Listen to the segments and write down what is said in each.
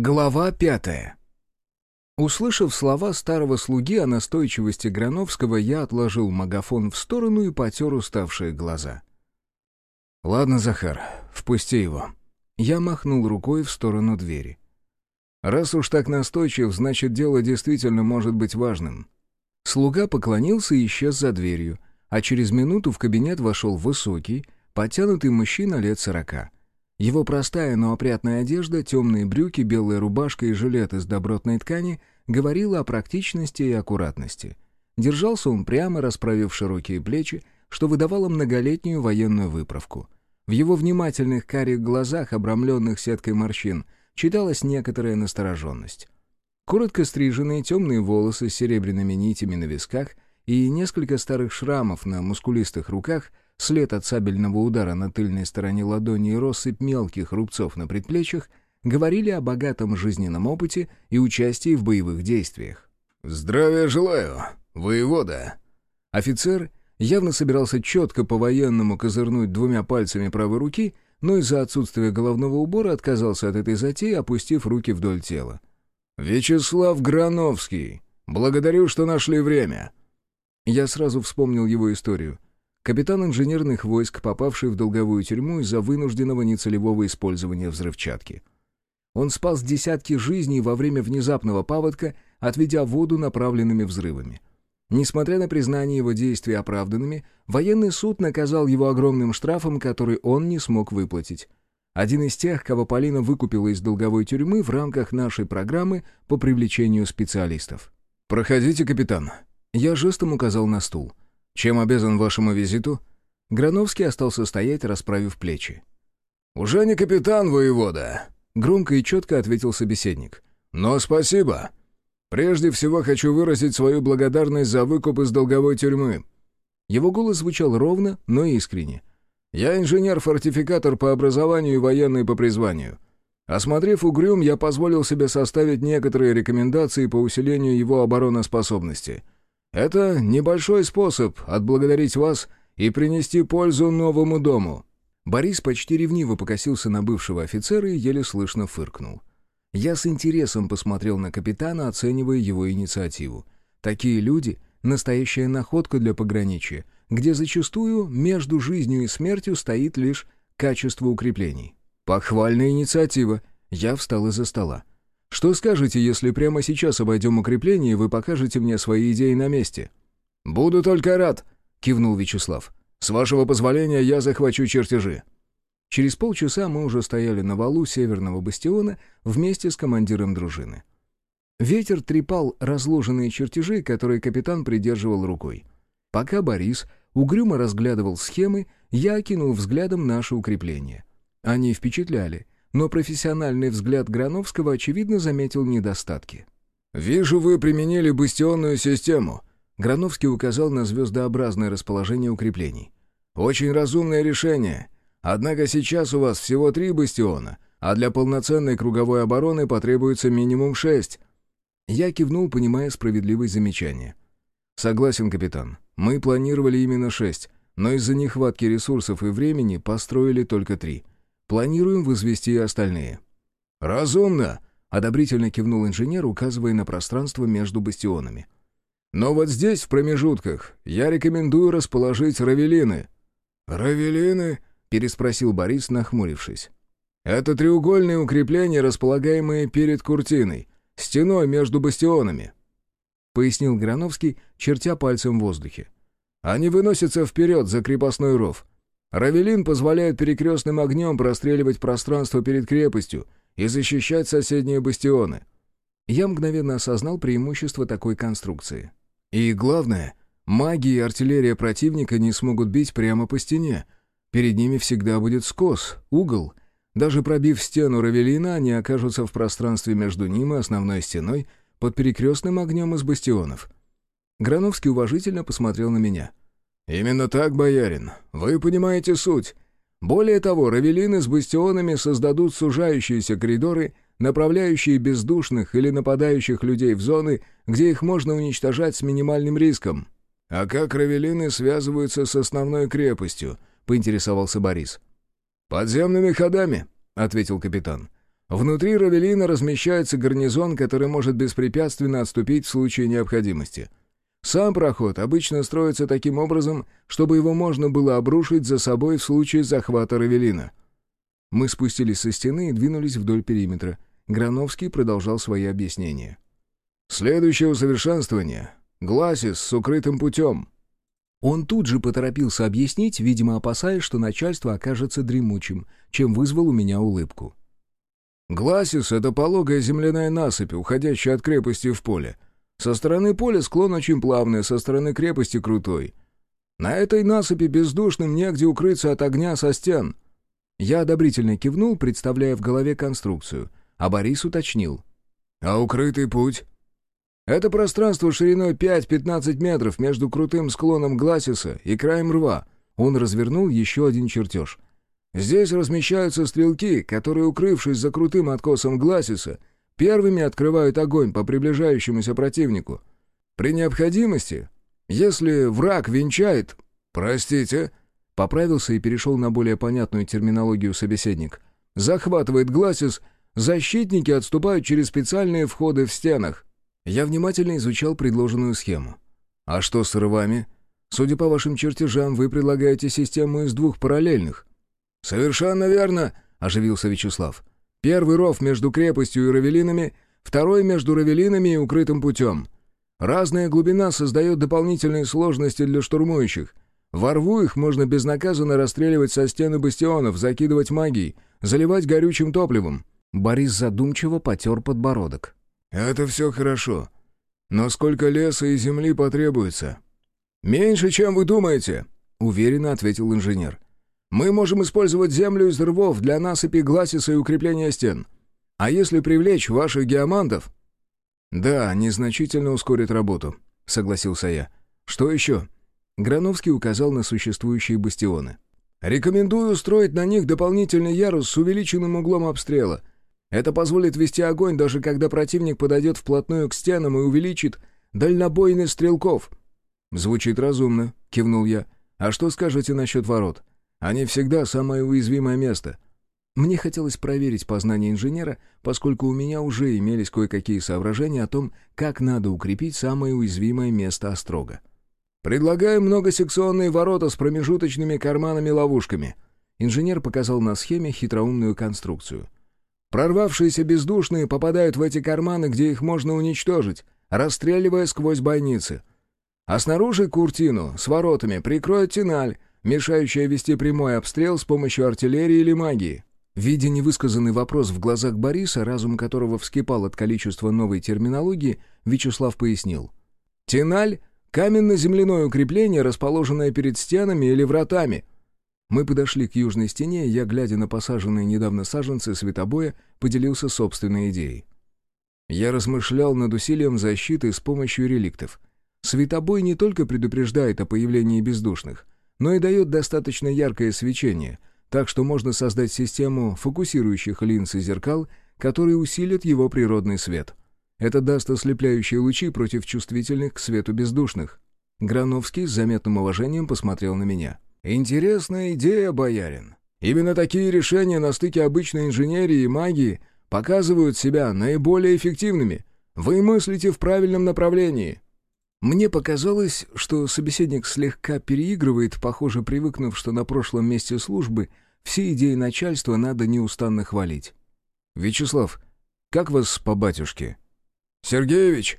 Глава пятая. Услышав слова старого слуги о настойчивости Грановского, я отложил магафон в сторону и потер уставшие глаза. «Ладно, Захар, впусти его». Я махнул рукой в сторону двери. «Раз уж так настойчив, значит, дело действительно может быть важным». Слуга поклонился и исчез за дверью, а через минуту в кабинет вошел высокий, подтянутый мужчина лет сорока — его простая, но опрятная одежда, темные брюки, белая рубашка и жилет из добротной ткани говорила о практичности и аккуратности. Держался он прямо, расправив широкие плечи, что выдавало многолетнюю военную выправку. В его внимательных карих глазах, обрамленных сеткой морщин, читалась некоторая настороженность. Коротко стриженные темные волосы с серебряными нитями на висках и несколько старых шрамов на мускулистых руках — След от сабельного удара на тыльной стороне ладони и россыпь мелких рубцов на предплечьях говорили о богатом жизненном опыте и участии в боевых действиях. «Здравия желаю, воевода!» Офицер явно собирался четко по-военному козырнуть двумя пальцами правой руки, но из-за отсутствия головного убора отказался от этой затеи, опустив руки вдоль тела. «Вячеслав Грановский! Благодарю, что нашли время!» Я сразу вспомнил его историю — капитан инженерных войск, попавший в долговую тюрьму из-за вынужденного нецелевого использования взрывчатки. Он спас десятки жизней во время внезапного паводка, отведя воду направленными взрывами. Несмотря на признание его действий оправданными, военный суд наказал его огромным штрафом, который он не смог выплатить. Один из тех, кого Полина выкупила из долговой тюрьмы в рамках нашей программы по привлечению специалистов. «Проходите, капитан». Я жестом указал на стул. Чем обязан вашему визиту?» Грановский остался стоять, расправив плечи. «Уже не капитан воевода», — громко и четко ответил собеседник. «Но спасибо. Прежде всего хочу выразить свою благодарность за выкуп из долговой тюрьмы». Его голос звучал ровно, но искренне. «Я инженер-фортификатор по образованию и военный по призванию. Осмотрев угрюм, я позволил себе составить некоторые рекомендации по усилению его обороноспособности». Это небольшой способ отблагодарить вас и принести пользу новому дому». Борис почти ревниво покосился на бывшего офицера и еле слышно фыркнул. Я с интересом посмотрел на капитана, оценивая его инициативу. Такие люди — настоящая находка для пограничья, где зачастую между жизнью и смертью стоит лишь качество укреплений. Похвальная инициатива. Я встал из-за стола. Что скажете, если прямо сейчас обойдем укрепление, и вы покажете мне свои идеи на месте?» «Буду только рад», — кивнул Вячеслав. «С вашего позволения я захвачу чертежи». Через полчаса мы уже стояли на валу северного бастиона вместе с командиром дружины. Ветер трепал разложенные чертежи, которые капитан придерживал рукой. Пока Борис угрюмо разглядывал схемы, я окинул взглядом наши укрепления. Они впечатляли — но профессиональный взгляд Грановского, очевидно, заметил недостатки. «Вижу, вы применили бастионную систему», — Грановский указал на звездообразное расположение укреплений. «Очень разумное решение. Однако сейчас у вас всего три бастиона, а для полноценной круговой обороны потребуется минимум шесть». Я кивнул, понимая справедливое замечание. «Согласен, капитан. Мы планировали именно шесть, но из-за нехватки ресурсов и времени построили только три. Планируем возвести остальные». «Разумно», — одобрительно кивнул инженер, указывая на пространство между бастионами. «Но вот здесь, в промежутках, я рекомендую расположить равелины». «Равелины?» — переспросил Борис, нахмурившись. «Это треугольные укрепления, располагаемые перед Куртиной, стеной между бастионами», — пояснил Грановский, чертя пальцем в воздухе. «Они выносятся вперед за крепостной ров. Равелин позволяет перекрестным огнем простреливать пространство перед крепостью и защищать соседние бастионы. Я мгновенно осознал преимущество такой конструкции. И главное, маги и артиллерия противника не смогут бить прямо по стене. Перед ними всегда будет скос, угол. Даже пробив стену Равелина, они окажутся в пространстве между ним и основной стеной под перекрестным огнем из бастионов. Грановский уважительно посмотрел на меня. «Именно так, боярин. Вы понимаете суть. Более того, равелины с бастионами создадут сужающиеся коридоры, направляющие бездушных или нападающих людей в зоны, где их можно уничтожать с минимальным риском». «А как равелины связываются с основной крепостью?» — поинтересовался Борис. «Подземными ходами», — ответил капитан. Внутри Равелина размещается гарнизон, который может беспрепятственно отступить в случае необходимости. Сам проход обычно строится таким образом, чтобы его можно было обрушить за собой в случае захвата Равелина. Мы спустились со стены и двинулись вдоль периметра. Грановский продолжал свои объяснения. «Следующее усовершенствование — Гласис с укрытым путем». Он тут же поторопился объяснить, видимо, опасаясь, что начальство окажется дремучим, чем вызвал у меня улыбку. Гласис — это пологая земляная насыпь, уходящая от крепости в поле. Со стороны поля склон очень плавный, со стороны крепости крутой. На этой насыпи бездушным негде укрыться от огня со стен. Я одобрительно кивнул, представляя в голове конструкцию, а Борис уточнил. «А укрытый путь?» «Это пространство шириной 5-15 метров между крутым склоном Гласиса и краем рва». Он развернул еще один чертеж — Здесь размещаются стрелки, которые, укрывшись за крутым откосом Гласиса, первыми открывают огонь по приближающемуся противнику. При необходимости, если враг венчает... Простите, поправился и перешел на более понятную терминологию собеседник. Захватывает Гласис, защитники отступают через специальные входы в стенах. Я внимательно изучал предложенную схему. А что с рвами? Судя по вашим чертежам, вы предлагаете систему из двух параллельных. «Совершенно верно», — оживился Вячеслав. «Первый ров между крепостью и равелинами, второй между равелинами и укрытым путем. Разная глубина создает дополнительные сложности для штурмующих. Во рву их можно безнаказанно расстреливать со стены бастионов, закидывать магией, заливать горючим топливом». Борис задумчиво потер подбородок. «Это все хорошо. Но сколько леса и земли потребуется?» «Меньше, чем вы думаете», — уверенно ответил инженер. Мы можем использовать землю из рвов для насыпи гласиса и укрепления стен. А если привлечь ваших геомантов...» «Да, незначительно ускорит работу», — согласился я. «Что еще?» Грановский указал на существующие бастионы. «Рекомендую устроить на них дополнительный ярус с увеличенным углом обстрела. Это позволит вести огонь, даже когда противник подойдет вплотную к стенам и увеличит дальнобойность стрелков». «Звучит разумно», — кивнул я. «А что скажете насчет ворот?» Они всегда самое уязвимое место. Мне хотелось проверить познание инженера, поскольку у меня уже имелись кое-какие соображения о том, как надо укрепить самое уязвимое место острога. «Предлагаю многосекционные ворота с промежуточными карманами-ловушками». Инженер показал на схеме хитроумную конструкцию. «Прорвавшиеся бездушные попадают в эти карманы, где их можно уничтожить, расстреливая сквозь бойницы. А снаружи куртину с воротами прикроет тиналь, мешающая вести прямой обстрел с помощью артиллерии или магии. Видя невысказанный вопрос в глазах Бориса, разум которого вскипал от количества новой терминологии, Вячеслав пояснил. «Теналь — каменно-земляное укрепление, расположенное перед стенами или вратами». Мы подошли к южной стене, и я, глядя на посаженные недавно саженцы светобоя, поделился собственной идеей. Я размышлял над усилием защиты с помощью реликтов. Светобой не только предупреждает о появлении бездушных — но и дает достаточно яркое свечение, так что можно создать систему фокусирующих линз и зеркал, которые усилят его природный свет. Это даст ослепляющие лучи против чувствительных к свету бездушных. Грановский с заметным уважением посмотрел на меня. «Интересная идея, боярин. Именно такие решения на стыке обычной инженерии и магии показывают себя наиболее эффективными. Вы мыслите в правильном направлении». Мне показалось, что собеседник слегка переигрывает, похоже, привыкнув, что на прошлом месте службы все идеи начальства надо неустанно хвалить. «Вячеслав, как вас по батюшке?» «Сергеевич!»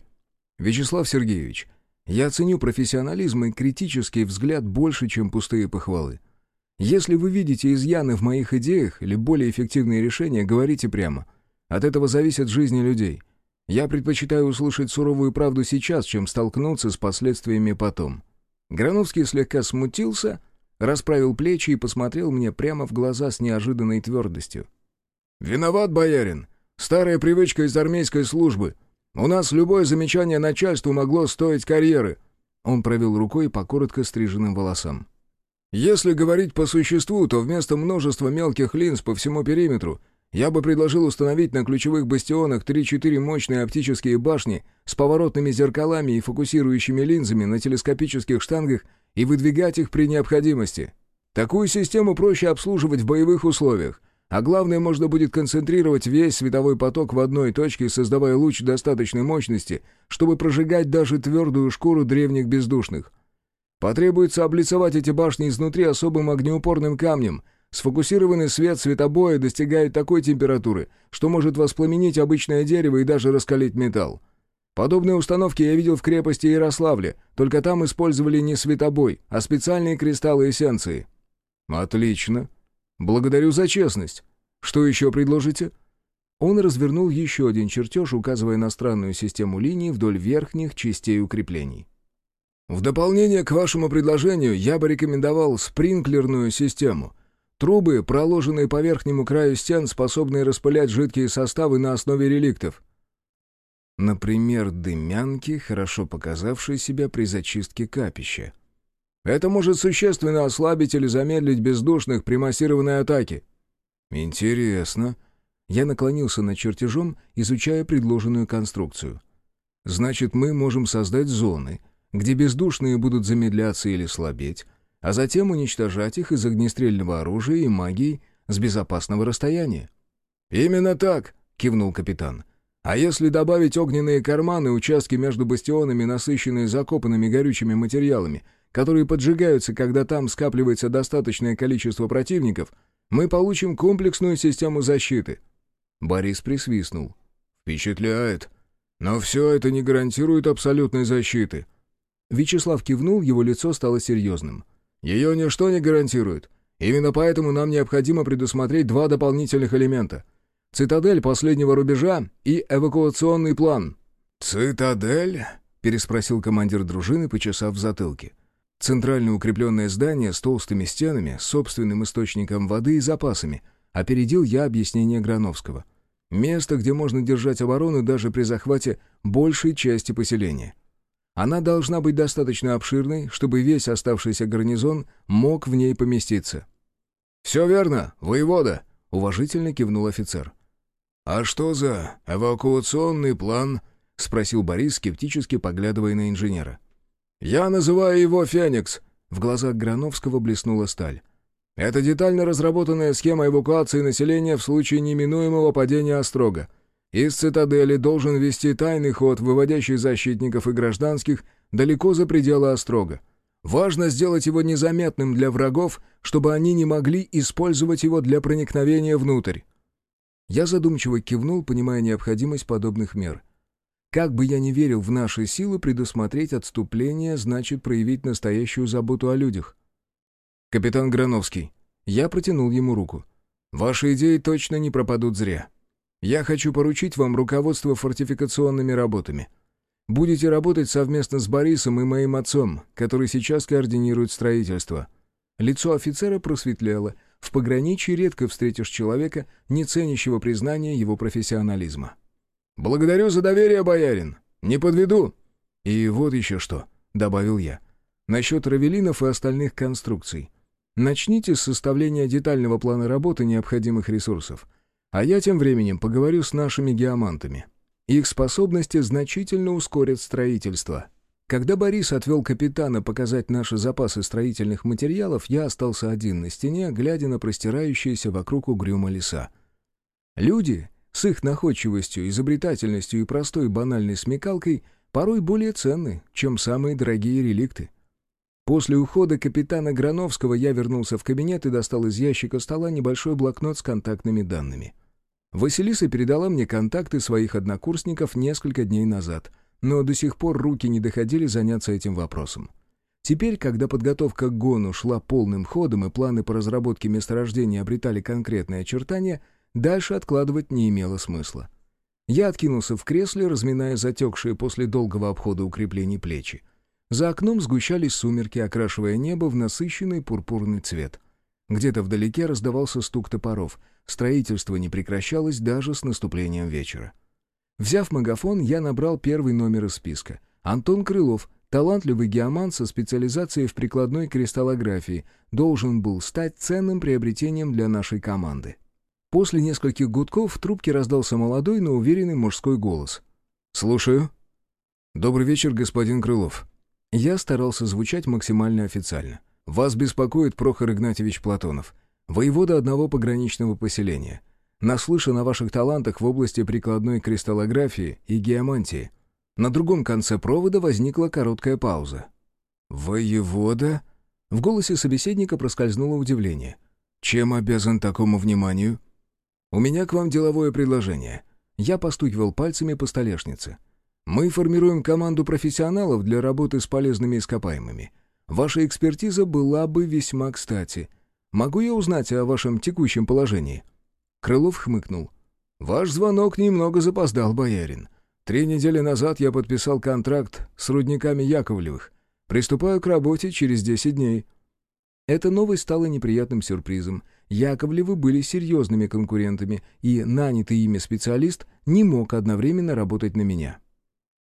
«Вячеслав Сергеевич, я ценю профессионализм и критический взгляд больше, чем пустые похвалы. Если вы видите изъяны в моих идеях или более эффективные решения, говорите прямо. От этого зависит жизни людей. Я предпочитаю услышать суровую правду сейчас, чем столкнуться с последствиями потом». Грановский слегка смутился, расправил плечи и посмотрел мне прямо в глаза с неожиданной твердостью. «Виноват, боярин. Старая привычка из армейской службы. У нас любое замечание начальству могло стоить карьеры». Он провел рукой по коротко стриженным волосам. «Если говорить по существу, то вместо множества мелких линз по всему периметру я бы предложил установить на ключевых бастионах 3-4 мощные оптические башни с поворотными зеркалами и фокусирующими линзами на телескопических штангах и выдвигать их при необходимости. Такую систему проще обслуживать в боевых условиях. А главное, можно будет концентрировать весь световой поток в одной точке, создавая луч достаточной мощности, чтобы прожигать даже твердую шкуру древних бездушных. Потребуется облицевать эти башни изнутри особым огнеупорным камнем. Сфокусированный свет светобоя достигает такой температуры, что может воспламенить обычное дерево и даже раскалить металл. Подобные установки я видел в крепости Ярославле, только там использовали не светобой, а специальные кристаллы эссенции. «Отлично. Благодарю за честность. Что еще предложите?» Он развернул еще один чертеж, указывая на странную систему линий вдоль верхних частей укреплений. «В дополнение к вашему предложению я бы рекомендовал спринклерную систему. Трубы, проложенные по верхнему краю стен, способные распылять жидкие составы на основе реликтов. Например, дымянки, хорошо показавшие себя при зачистке капища. Это может существенно ослабить или замедлить бездушных при массированной атаке. Интересно. Я наклонился над чертежом, изучая предложенную конструкцию. Значит, мы можем создать зоны, где бездушные будут замедляться или слабеть, а затем уничтожать их из огнестрельного оружия и магии с безопасного расстояния. «Именно так», — кивнул капитан. А если добавить огненные карманы, участки между бастионами, насыщенные закопанными горючими материалами, которые поджигаются, когда там скапливается достаточное количество противников, мы получим комплексную систему защиты». Борис присвистнул. «Впечатляет. Но все это не гарантирует абсолютной защиты». Вячеслав кивнул, его лицо стало серьезным. «Ее ничто не гарантирует. Именно поэтому нам необходимо предусмотреть два дополнительных элемента — Цитадель последнего рубежа и эвакуационный план». «Цитадель?» — переспросил командир дружины, почесав в затылке. Центральное укрепленное здание с толстыми стенами, собственным источником воды и запасами. Опередил я объяснение Грановского. Место, где можно держать оборону даже при захвате большей части поселения. Она должна быть достаточно обширной, чтобы весь оставшийся гарнизон мог в ней поместиться. «Все верно, воевода», — уважительно кивнул офицер. «А что за эвакуационный план?» — спросил Борис, скептически поглядывая на инженера. «Я называю его «Феникс», — в глазах Грановского блеснула сталь. «Это детально разработанная схема эвакуации населения в случае неминуемого падения Острога. Из цитадели должен вести тайный ход, выводящий защитников и гражданских далеко за пределы Острога. Важно сделать его незаметным для врагов, чтобы они не могли использовать его для проникновения внутрь. Я задумчиво кивнул, понимая необходимость подобных мер. Как бы я ни верил в наши силы, предусмотреть отступление значит проявить настоящую заботу о людях. «Капитан Грановский». Я протянул ему руку. «Ваши идеи точно не пропадут зря. Я хочу поручить вам руководство фортификационными работами. Будете работать совместно с Борисом и моим отцом, который сейчас координирует строительство». Лицо офицера просветлело — в пограничье редко встретишь человека, не ценящего признания его профессионализма. «Благодарю за доверие, боярин! Не подведу!» «И вот еще что», — добавил я. «Насчет равелинов и остальных конструкций. Начните с составления детального плана работы необходимых ресурсов. А я тем временем поговорю с нашими геомантами. Их способности значительно ускорят строительство». Когда Борис отвел капитана показать наши запасы строительных материалов, я остался один на стене, глядя на простирающиеся вокруг угрюма леса. Люди с их находчивостью, изобретательностью и простой банальной смекалкой порой более ценны, чем самые дорогие реликты. После ухода капитана Грановского я вернулся в кабинет и достал из ящика стола небольшой блокнот с контактными данными. Василиса передала мне контакты своих однокурсников несколько дней назад — но до сих пор руки не доходили заняться этим вопросом. Теперь, когда подготовка к гону шла полным ходом и планы по разработке месторождения обретали конкретные очертания, дальше откладывать не имело смысла. Я откинулся в кресле, разминая затекшие после долгого обхода укреплений плечи. За окном сгущались сумерки, окрашивая небо в насыщенный пурпурный цвет. Где-то вдалеке раздавался стук топоров. Строительство не прекращалось даже с наступлением вечера. Взяв магафон, я набрал первый номер из списка. Антон Крылов, талантливый геоман со специализацией в прикладной кристаллографии, должен был стать ценным приобретением для нашей команды. После нескольких гудков в трубке раздался молодой, но уверенный мужской голос. «Слушаю». «Добрый вечер, господин Крылов». Я старался звучать максимально официально. «Вас беспокоит Прохор Игнатьевич Платонов. воевода одного пограничного поселения. Наслышан о ваших талантах в области прикладной кристаллографии и геомантии. На другом конце провода возникла короткая пауза. «Воевода?» В голосе собеседника проскользнуло удивление. «Чем обязан такому вниманию?» «У меня к вам деловое предложение». Я постукивал пальцами по столешнице. «Мы формируем команду профессионалов для работы с полезными ископаемыми. Ваша экспертиза была бы весьма кстати. Могу я узнать о вашем текущем положении?» Крылов хмыкнул. «Ваш звонок немного запоздал, боярин. Три недели назад я подписал контракт с рудниками Яковлевых. Приступаю к работе через десять дней». Эта новость стала неприятным сюрпризом. Яковлевы были серьезными конкурентами, и нанятый ими специалист не мог одновременно работать на меня.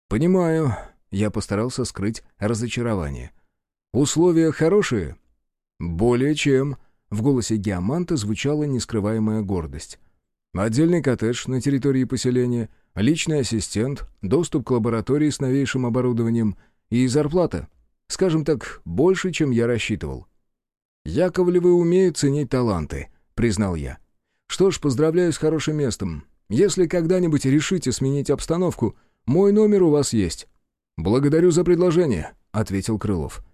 «Понимаю», — я постарался скрыть разочарование. «Условия хорошие?» «Более чем», — в голосе геоманта звучала нескрываемая гордость. «Отдельный коттедж на территории поселения, личный ассистент, доступ к лаборатории с новейшим оборудованием и зарплата. Скажем так, больше, чем я рассчитывал». «Яковлевы умеют ценить таланты», — признал я. «Что ж, поздравляю с хорошим местом. Если когда-нибудь решите сменить обстановку, мой номер у вас есть». «Благодарю за предложение», — ответил Крылов.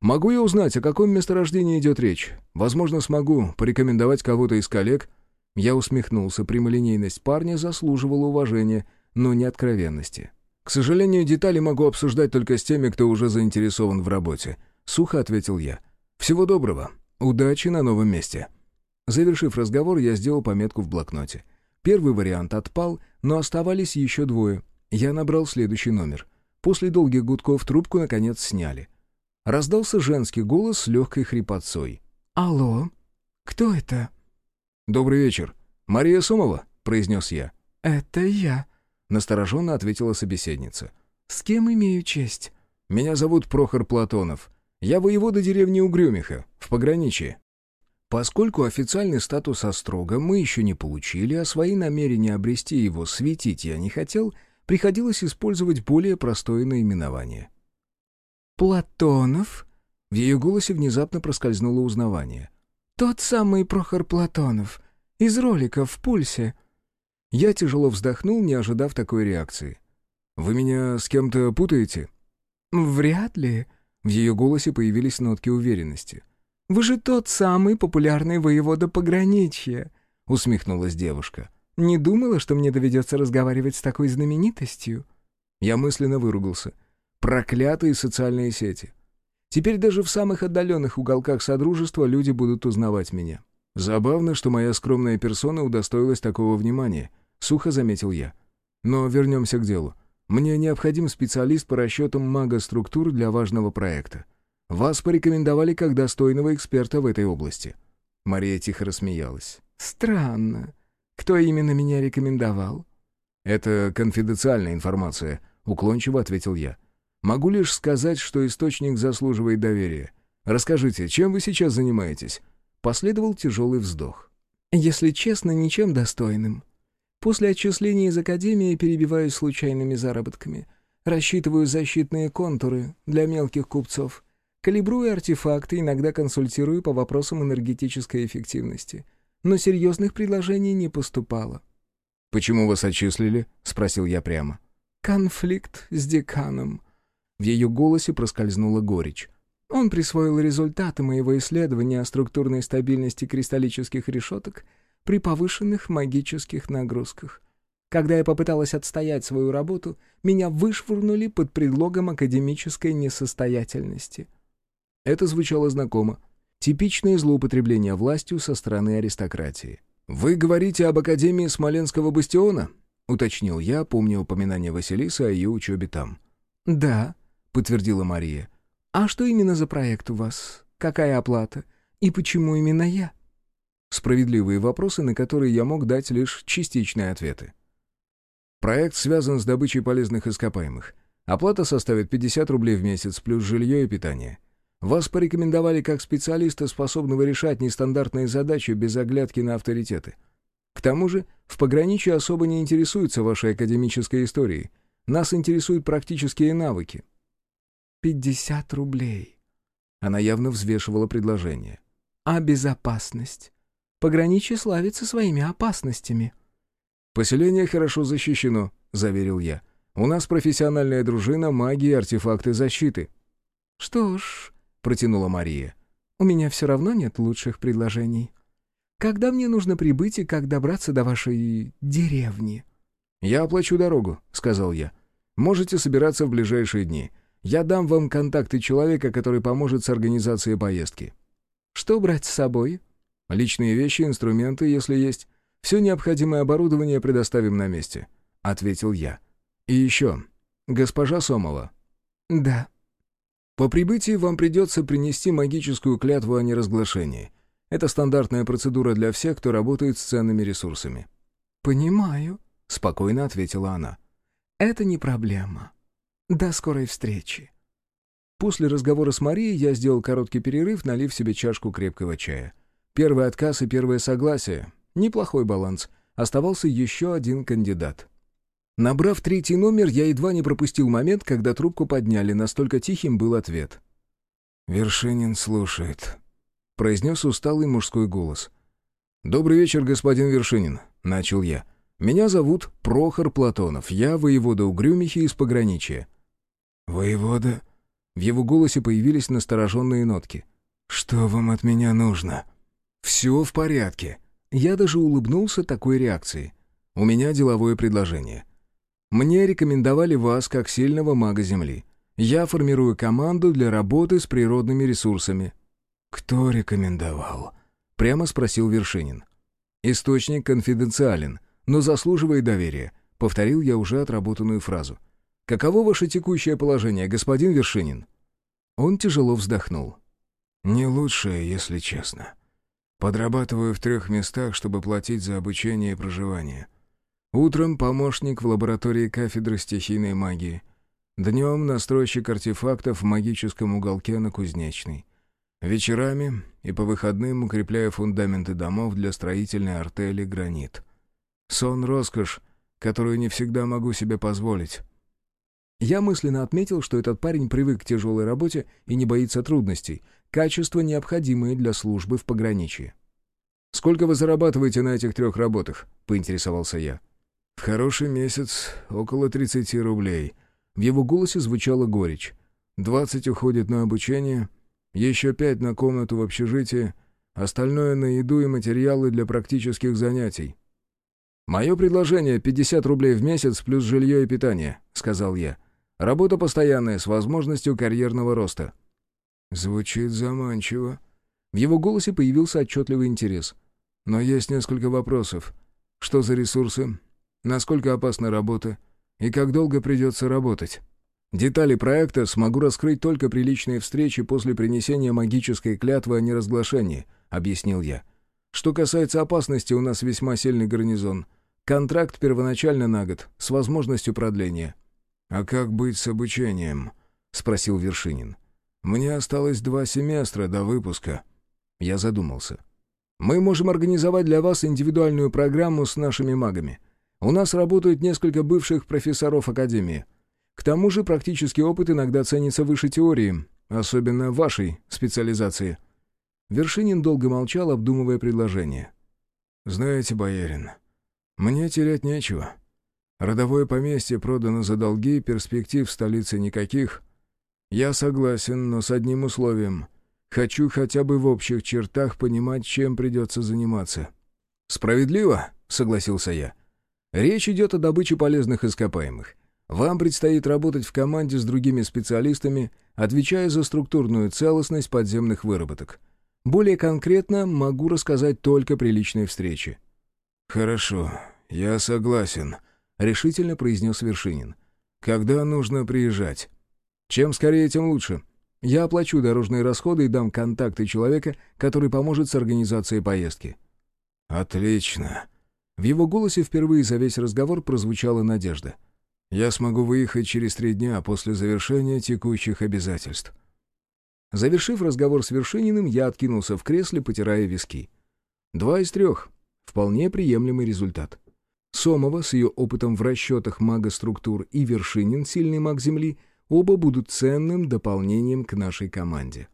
«Могу я узнать, о каком месторождении идет речь? Возможно, смогу порекомендовать кого-то из коллег?» Я усмехнулся, прямолинейность парня заслуживала уважения, но не откровенности. «К сожалению, детали могу обсуждать только с теми, кто уже заинтересован в работе», — сухо ответил я. «Всего доброго. Удачи на новом месте». Завершив разговор, я сделал пометку в блокноте. Первый вариант отпал, но оставались еще двое. Я набрал следующий номер. После долгих гудков трубку, наконец, сняли. Раздался женский голос с легкой хрипотцой. «Алло? Кто это?» «Добрый вечер. Мария Сомова?» — произнес я. «Это я», — настороженно ответила собеседница. «С кем имею честь?» «Меня зовут Прохор Платонов. Я воевода деревни Угрюмиха, в пограничье. Поскольку официальный статус Острога мы еще не получили, а свои намерения обрести его светить я не хотел, приходилось использовать более простое наименование. «Платонов?» В ее голосе внезапно проскользнуло узнавание. «Тот самый Прохор Платонов. Из ролика в пульсе». Я тяжело вздохнул, не ожидав такой реакции. «Вы меня с кем-то путаете?» «Вряд ли», в ее голосе появились нотки уверенности. «Вы же тот самый популярный воевода пограничья», — усмехнулась девушка. «Не думала, что мне доведется разговаривать с такой знаменитостью?» Я мысленно выругался. Проклятые социальные сети. Теперь даже в самых отдаленных уголках Содружества люди будут узнавать меня. Забавно, что моя скромная персона удостоилась такого внимания, сухо заметил я. Но вернемся к делу. Мне необходим специалист по расчетам мага-структур для важного проекта. Вас порекомендовали как достойного эксперта в этой области». Мария тихо рассмеялась. «Странно. Кто именно меня рекомендовал?» «Это конфиденциальная информация», — уклончиво ответил я. «Могу лишь сказать, что источник заслуживает доверия. Расскажите, чем вы сейчас занимаетесь?» Последовал тяжелый вздох. «Если честно, ничем достойным. После отчисления из академии перебиваюсь случайными заработками. Рассчитываю защитные контуры для мелких купцов. Калибрую артефакты, иногда консультирую по вопросам энергетической эффективности. Но серьезных предложений не поступало. «Почему вас отчислили?» — спросил я прямо. «Конфликт с деканом». В ее голосе проскользнула горечь. Он присвоил результаты моего исследования о структурной стабильности кристаллических решеток — при повышенных магических нагрузках. Когда я попыталась отстоять свою работу, меня вышвырнули под предлогом академической несостоятельности. Это звучало знакомо. Типичное злоупотребление властью со стороны аристократии. «Вы говорите об Академии Смоленского бастиона?» — уточнил я, помня упоминание Василисы о ее учебе там. «Да», — подтвердила Мария. «А что именно за проект у вас? Какая оплата? И почему именно я?» Справедливые вопросы, на которые я мог дать лишь частичные ответы. Проект связан с добычей полезных ископаемых. Оплата составит 50 рублей в месяц, плюс жилье и питание. Вас порекомендовали как специалиста, способного решать нестандартные задачи без оглядки на авторитеты. К тому же, в пограничье особо не интересуются вашей академической историей. Нас интересуют практические навыки. «Пятьдесят рублей». Она явно взвешивала предложение. «А безопасность? Пограничье славится своими опасностями». «Поселение хорошо защищено», — заверил я. «У нас профессиональная дружина, маги и артефакты защиты». «Что ж», — протянула Мария, — «у меня все равно нет лучших предложений. Когда мне нужно прибыть и как добраться до вашей деревни?» «Я оплачу дорогу», — сказал я. «Можете собираться в ближайшие дни. Я дам вам контакты человека, который поможет с организацией поездки». «Что брать с собой?» «Личные вещи, инструменты, если есть. Все необходимое оборудование предоставим на месте», — ответил я. «И еще. Госпожа Сомова». «Да». «По прибытии вам придется принести магическую клятву о неразглашении. Это стандартная процедура для всех, кто работает с ценными ресурсами». «Понимаю», — спокойно ответила она. «Это не проблема. До скорой встречи». После разговора с Марией я сделал короткий перерыв, налив себе чашку крепкого чая. Первый отказ и первое согласие. Неплохой баланс. Оставался еще один кандидат. Набрав третий номер, я едва не пропустил момент, когда трубку подняли, настолько тихим был ответ. «Вершинин слушает», — произнес усталый мужской голос. «Добрый вечер, господин Вершинин», — начал я. Меня зовут Прохор Платонов. Я воевода Угрюмихи из пограничья». «Воевода?» В его голосе появились настороженные нотки. «Что вам от меня нужно?» «Все в порядке». Я даже улыбнулся такой реакции. «У меня деловое предложение. Мне рекомендовали вас как сильного мага Земли. Я формирую команду для работы с природными ресурсами». «Кто рекомендовал?» — прямо спросил Вершинин. «Источник конфиденциален но заслуживает доверия», — повторил я уже отработанную фразу. «Каково ваше текущее положение, господин Вершинин?» Он тяжело вздохнул. «Не лучшее, если честно. Подрабатываю в трех местах, чтобы платить за обучение и проживание. Утром помощник в лаборатории кафедры стихийной магии. Днем настройщик артефактов в магическом уголке на Кузнечной. Вечерами и по выходным укрепляю фундаменты домов для строительной артели «Гранит». Сон — роскошь, которую не всегда могу себе позволить. Я мысленно отметил, что этот парень привык к тяжелой работе и не боится трудностей, качества, необходимые для службы в пограничье. «Сколько вы зарабатываете на этих трех работах?» — поинтересовался я. «В хороший месяц около 30 рублей». В его голосе звучала горечь. «Двадцать уходит на обучение, еще пять на комнату в общежитии, остальное на еду и материалы для практических занятий». «Мое предложение — 50 рублей в месяц плюс жилье и питание», — сказал я. «Работа постоянная, с возможностью карьерного роста». Звучит заманчиво. В его голосе появился отчетливый интерес. «Но есть несколько вопросов. Что за ресурсы? Насколько опасна работа? И как долго придется работать?» «Детали проекта смогу раскрыть только при личной встрече после принесения магической клятвы о неразглашении», — объяснил я. Что касается опасности, у нас весьма сильный гарнизон. Контракт первоначально на год, с возможностью продления». «А как быть с обучением?» — спросил Вершинин. «Мне осталось два семестра до выпуска». Я задумался. «Мы можем организовать для вас индивидуальную программу с нашими магами. У нас работают несколько бывших профессоров Академии. К тому же практический опыт иногда ценится выше теории, особенно вашей специализации». Вершинин долго молчал, обдумывая предложение. «Знаете, боярин, мне терять нечего. Родовое поместье продано за долги, перспектив в столице никаких. Я согласен, но с одним условием. Хочу хотя бы в общих чертах понимать, чем придется заниматься». «Справедливо», — согласился я. «Речь идет о добыче полезных ископаемых. Вам предстоит работать в команде с другими специалистами, отвечая за структурную целостность подземных выработок. Более конкретно могу рассказать только при личной встрече». «Хорошо, я согласен», — решительно произнес Вершинин. «Когда нужно приезжать?» «Чем скорее, тем лучше. Я оплачу дорожные расходы и дам контакты человека, который поможет с организацией поездки». «Отлично». В его голосе впервые за весь разговор прозвучала надежда. «Я смогу выехать через три дня после завершения текущих обязательств». Завершив разговор с Вершининым, я откинулся в кресле, потирая виски. Два из трех. Вполне приемлемый результат. Сомова с ее опытом в расчетах мага-структур и Вершинин, сильный маг Земли, оба будут ценным дополнением к нашей команде.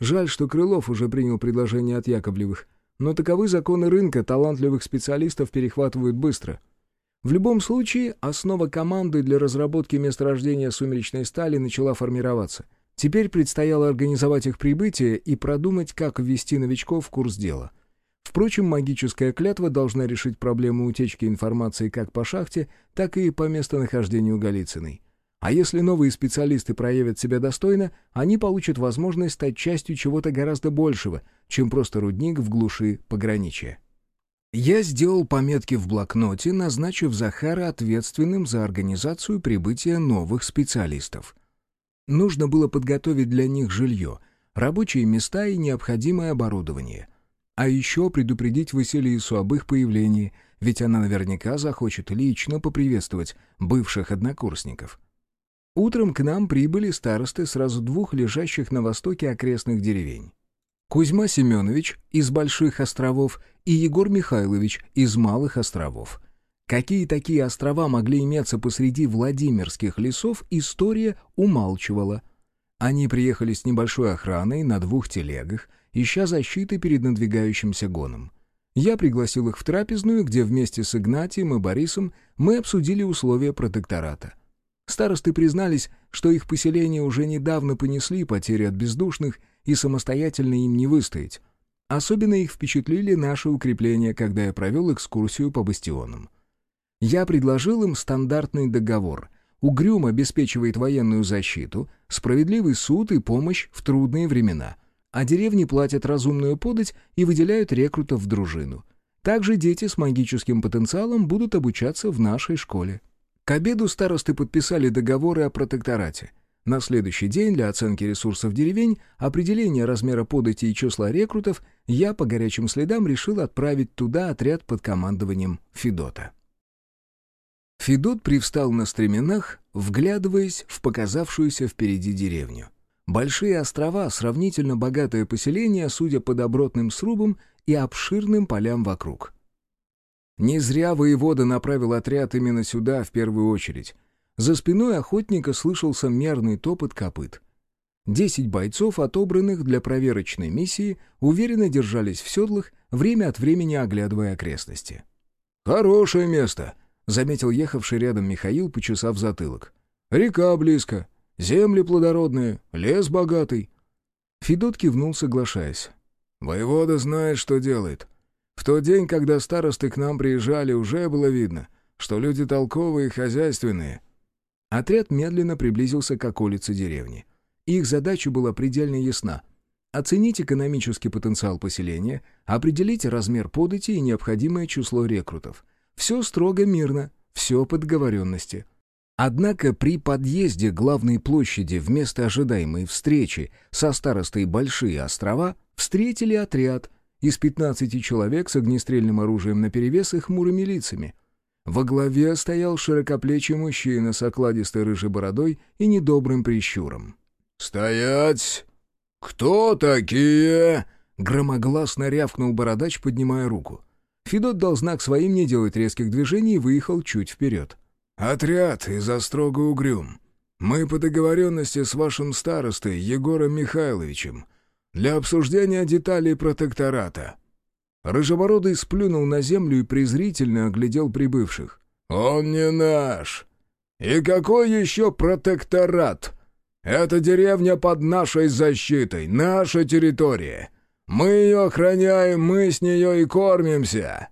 Жаль, что Крылов уже принял предложение от Яковлевых, но таковы законы рынка, талантливых специалистов перехватывают быстро. В любом случае, основа команды для разработки месторождения сумеречной стали начала формироваться. Теперь предстояло организовать их прибытие и продумать, как ввести новичков в курс дела. Впрочем, магическая клятва должна решить проблему утечки информации как по шахте, так и по местонахождению Голицыной. А если новые специалисты проявят себя достойно, они получат возможность стать частью чего-то гораздо большего, чем просто рудник в глуши пограничья. Я сделал пометки в блокноте, назначив Захара ответственным за организацию прибытия новых специалистов. Нужно было подготовить для них жилье, рабочие места и необходимое оборудование. А еще предупредить Василису об их появлении, ведь она наверняка захочет лично поприветствовать бывших однокурсников. Утром к нам прибыли старосты сразу двух лежащих на востоке окрестных деревень. Кузьма Семенович из Больших островов и Егор Михайлович из Малых островов. Какие такие острова могли иметься посреди Владимирских лесов, история умалчивала. Они приехали с небольшой охраной на двух телегах, ища защиты перед надвигающимся гоном. Я пригласил их в трапезную, где вместе с Игнатием и Борисом мы обсудили условия протектората. Старосты признались, что их поселения уже недавно понесли потери от бездушных и самостоятельно им не выстоять. Особенно их впечатлили наши укрепления, когда я провел экскурсию по бастионам. Я предложил им стандартный договор. Угрюм обеспечивает военную защиту, справедливый суд и помощь в трудные времена. А деревни платят разумную подать и выделяют рекрутов в дружину. Также дети с магическим потенциалом будут обучаться в нашей школе. К обеду старосты подписали договоры о протекторате. На следующий день для оценки ресурсов деревень, определения размера подати и числа рекрутов, я по горячим следам решил отправить туда отряд под командованием Федота. Федот привстал на стременах, вглядываясь в показавшуюся впереди деревню. Большие острова, сравнительно богатое поселение, судя по добротным срубам и обширным полям вокруг — не зря воевода направил отряд именно сюда в первую очередь. За спиной охотника слышался мерный топот копыт. Десять бойцов, отобранных для проверочной миссии, уверенно держались в седлах, время от времени оглядывая окрестности. «Хорошее место», — заметил ехавший рядом Михаил, почесав затылок. «Река близко, земли плодородные, лес богатый». Федот кивнул, соглашаясь. «Воевода знает, что делает. В тот день, когда старосты к нам приезжали, уже было видно, что люди толковые и хозяйственные. Отряд медленно приблизился к околице деревни. Их задача была предельно ясна. Оценить экономический потенциал поселения, определить размер подати и необходимое число рекрутов. Все строго мирно, все по договоренности. Однако при подъезде главной площади вместо ожидаемой встречи со старостой Большие острова встретили отряд — из 15 человек с огнестрельным оружием наперевес и хмурыми лицами. Во главе стоял широкоплечий мужчина с окладистой рыжей бородой и недобрым прищуром. «Стоять! Кто такие?» Громогласно рявкнул бородач, поднимая руку. Федот дал знак своим не делать резких движений и выехал чуть вперед. «Отряд из Острога Угрюм. Мы по договоренности с вашим старостой Егором Михайловичем для обсуждения деталей протектората». Рыжебородый сплюнул на землю и презрительно оглядел прибывших. «Он не наш. И какой еще протекторат? Эта деревня под нашей защитой, наша территория. Мы ее охраняем, мы с нее и кормимся».